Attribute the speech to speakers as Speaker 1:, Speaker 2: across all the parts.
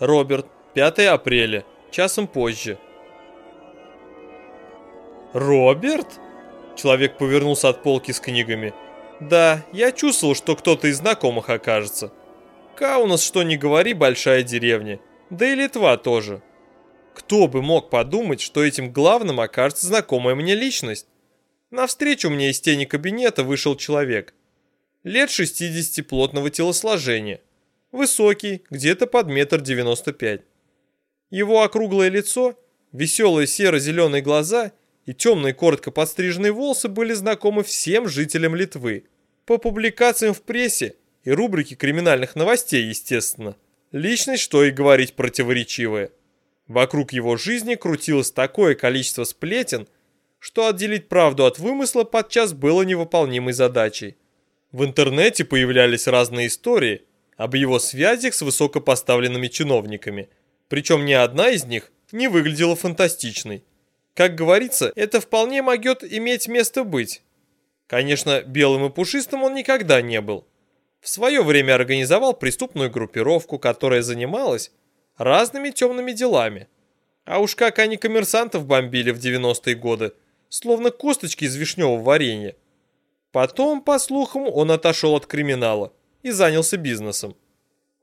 Speaker 1: Роберт, 5 апреля, часом позже. Роберт? Человек повернулся от полки с книгами. Да, я чувствовал, что кто-то из знакомых окажется. Каунас, что не говори, большая деревня. Да и Литва тоже. Кто бы мог подумать, что этим главным окажется знакомая мне личность? Навстречу мне из тени кабинета вышел человек. Лет 60 плотного телосложения. Высокий, где-то под метр девяносто пять. Его округлое лицо, веселые серо-зеленые глаза и темные коротко подстриженные волосы были знакомы всем жителям Литвы. По публикациям в прессе и рубрике криминальных новостей, естественно. Личность, что и говорить, противоречивая. Вокруг его жизни крутилось такое количество сплетен – что отделить правду от вымысла подчас было невыполнимой задачей. В интернете появлялись разные истории об его связях с высокопоставленными чиновниками, причем ни одна из них не выглядела фантастичной. Как говорится, это вполне могет иметь место быть. Конечно, белым и пушистым он никогда не был. В свое время организовал преступную группировку, которая занималась разными темными делами. А уж как они коммерсантов бомбили в 90-е годы – словно косточки из вишневого варенья. Потом, по слухам, он отошел от криминала и занялся бизнесом.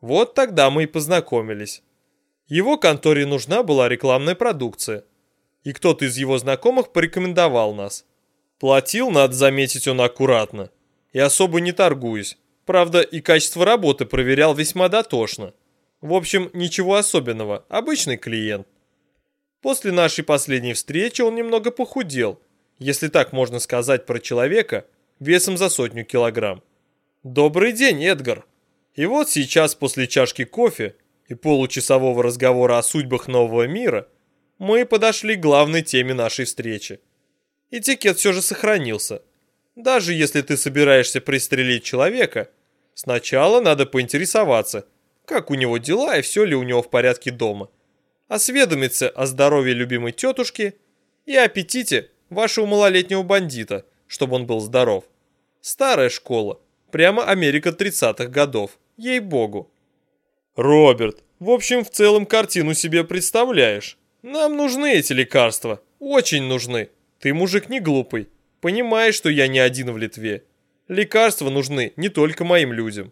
Speaker 1: Вот тогда мы и познакомились. Его конторе нужна была рекламная продукция. И кто-то из его знакомых порекомендовал нас. Платил, надо заметить, он аккуратно. И особо не торгуясь. Правда, и качество работы проверял весьма дотошно. В общем, ничего особенного, обычный клиент. После нашей последней встречи он немного похудел, если так можно сказать про человека, весом за сотню килограмм. «Добрый день, Эдгар!» И вот сейчас после чашки кофе и получасового разговора о судьбах нового мира мы подошли к главной теме нашей встречи. Этикет все же сохранился. Даже если ты собираешься пристрелить человека, сначала надо поинтересоваться, как у него дела и все ли у него в порядке дома осведомиться о здоровье любимой тетушки и аппетите вашего малолетнего бандита, чтобы он был здоров. Старая школа, прямо Америка 30-х годов, ей-богу. Роберт, в общем, в целом картину себе представляешь. Нам нужны эти лекарства, очень нужны. Ты мужик не глупый, понимаешь, что я не один в Литве. Лекарства нужны не только моим людям.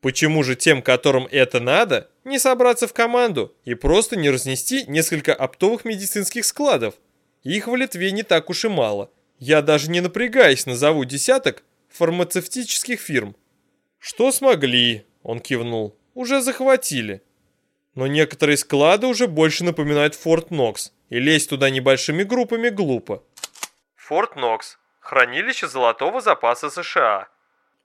Speaker 1: Почему же тем, которым это надо, не собраться в команду и просто не разнести несколько оптовых медицинских складов? Их в Литве не так уж и мало. Я даже не напрягаясь назову десяток фармацевтических фирм. Что смогли, он кивнул, уже захватили. Но некоторые склады уже больше напоминают Форт Нокс, и лезть туда небольшими группами глупо. Форт Нокс – хранилище золотого запаса США –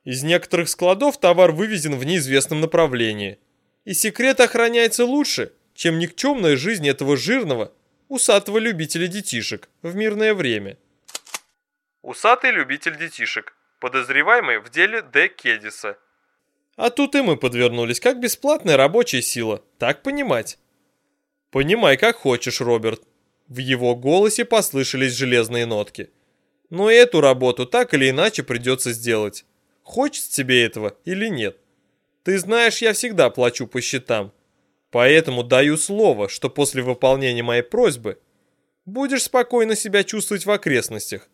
Speaker 1: из некоторых складов товар вывезен в неизвестном направлении. И секрет охраняется лучше, чем никчемная жизнь этого жирного, усатого любителя детишек в мирное время. Усатый любитель детишек, подозреваемый в деле Д. Кедиса. А тут и мы подвернулись, как бесплатная рабочая сила, так понимать? Понимай, как хочешь, Роберт. В его голосе послышались железные нотки. Но эту работу так или иначе придется сделать. Хочется тебе этого или нет? Ты знаешь, я всегда плачу по счетам. Поэтому даю слово, что после выполнения моей просьбы будешь спокойно себя чувствовать в окрестностях.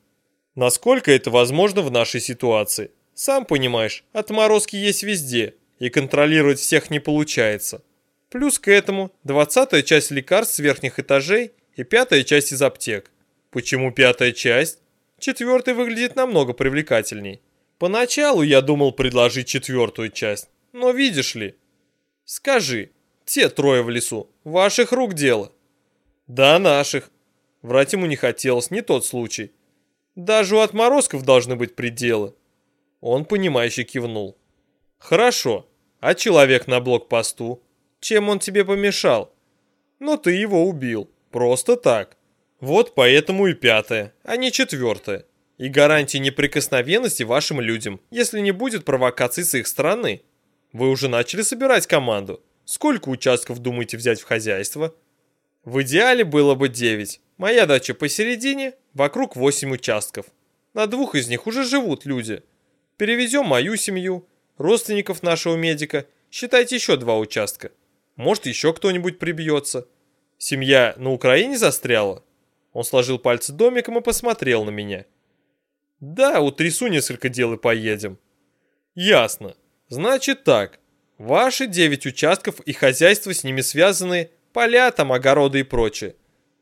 Speaker 1: Насколько это возможно в нашей ситуации? Сам понимаешь, отморозки есть везде, и контролировать всех не получается. Плюс к этому двадцатая часть лекарств с верхних этажей и пятая часть из аптек. Почему пятая часть? Четвертая выглядит намного привлекательней. Поначалу я думал предложить четвертую часть, но видишь ли... Скажи, те трое в лесу, ваших рук дело? Да, наших. Врать ему не хотелось, не тот случай. Даже у отморозков должны быть пределы. Он, понимающе кивнул. Хорошо, а человек на блокпосту? Чем он тебе помешал? Но ты его убил, просто так. Вот поэтому и пятое, а не четвертое и гарантии неприкосновенности вашим людям, если не будет провокаций с их стороны. Вы уже начали собирать команду. Сколько участков думаете взять в хозяйство? В идеале было бы 9. Моя дача посередине, вокруг 8 участков. На двух из них уже живут люди. Перевезем мою семью, родственников нашего медика, считайте еще два участка. Может, еще кто-нибудь прибьется. Семья на Украине застряла? Он сложил пальцы домиком и посмотрел на меня. Да, утрясу несколько дел и поедем. Ясно. Значит так. Ваши девять участков и хозяйства с ними связаны, поля там, огороды и прочее.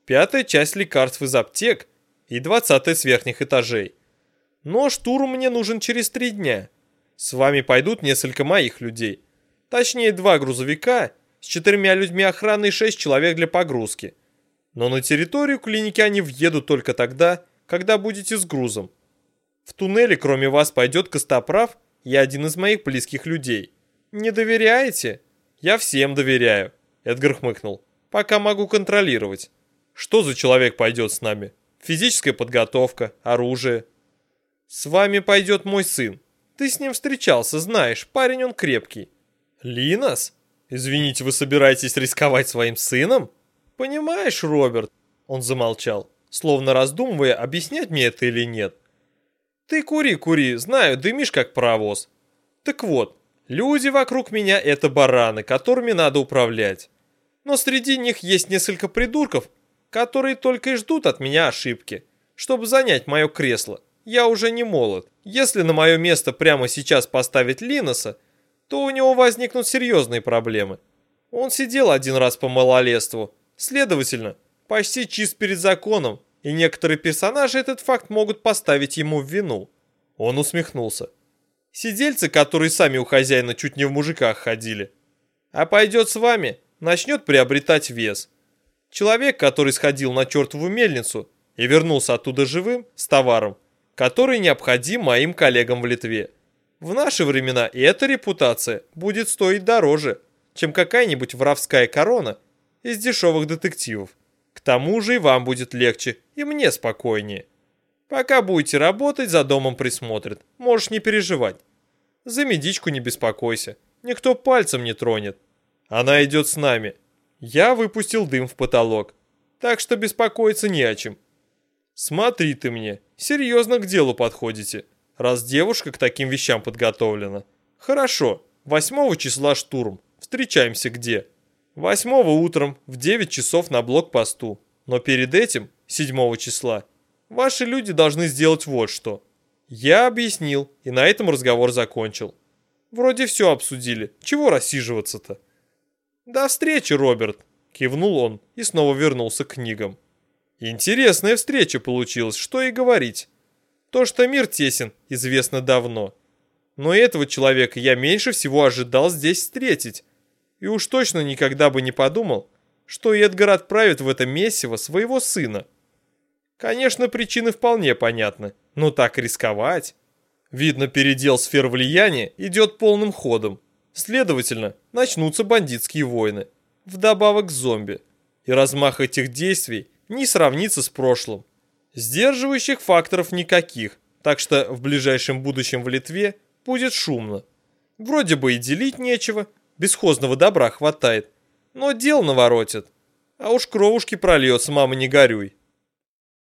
Speaker 1: Пятая часть лекарств из аптек и двадцатая с верхних этажей. Но штурм мне нужен через три дня. С вами пойдут несколько моих людей. Точнее, два грузовика с четырьмя людьми охраны и шесть человек для погрузки. Но на территорию клиники они въедут только тогда, когда будете с грузом. В туннеле кроме вас пойдет Костоправ и один из моих близких людей. Не доверяете? Я всем доверяю. Эдгар хмыкнул. Пока могу контролировать. Что за человек пойдет с нами? Физическая подготовка, оружие. С вами пойдет мой сын. Ты с ним встречался, знаешь, парень он крепкий. Линос? Извините, вы собираетесь рисковать своим сыном? Понимаешь, Роберт? Он замолчал, словно раздумывая, объяснять мне это или нет. Ты кури, кури, знаю, дымишь как паровоз. Так вот, люди вокруг меня это бараны, которыми надо управлять. Но среди них есть несколько придурков, которые только и ждут от меня ошибки, чтобы занять мое кресло. Я уже не молод. Если на мое место прямо сейчас поставить Линоса, то у него возникнут серьезные проблемы. Он сидел один раз по малолетству, следовательно, почти чист перед законом, и некоторые персонажи этот факт могут поставить ему в вину. Он усмехнулся. Сидельцы, которые сами у хозяина чуть не в мужиках ходили. А пойдет с вами, начнет приобретать вес. Человек, который сходил на чертову мельницу и вернулся оттуда живым, с товаром, который необходим моим коллегам в Литве. В наши времена и эта репутация будет стоить дороже, чем какая-нибудь воровская корона из дешевых детективов. К тому же и вам будет легче, и мне спокойнее. Пока будете работать, за домом присмотрят, можешь не переживать. За медичку не беспокойся, никто пальцем не тронет. Она идет с нами, я выпустил дым в потолок, так что беспокоиться не о чем. Смотри ты мне, серьезно к делу подходите, раз девушка к таким вещам подготовлена. Хорошо, 8 числа штурм, встречаемся где? 8 утром в 9 часов на блокпосту, но перед этим, 7 числа, ваши люди должны сделать вот что. Я объяснил, и на этом разговор закончил. Вроде все обсудили, чего рассиживаться-то? «До встречи, Роберт!» – кивнул он и снова вернулся к книгам. Интересная встреча получилась, что и говорить. То, что мир тесен, известно давно. Но этого человека я меньше всего ожидал здесь встретить. И уж точно никогда бы не подумал, что Эдгар отправит в это месиво своего сына. Конечно, причины вполне понятны, но так рисковать... Видно, передел сфер влияния идет полным ходом. Следовательно, начнутся бандитские войны, вдобавок зомби. И размах этих действий не сравнится с прошлым. Сдерживающих факторов никаких, так что в ближайшем будущем в Литве будет шумно. Вроде бы и делить нечего, бесхозного добра хватает, но дел наворотят. А уж кровушки прольется, мама не горюй.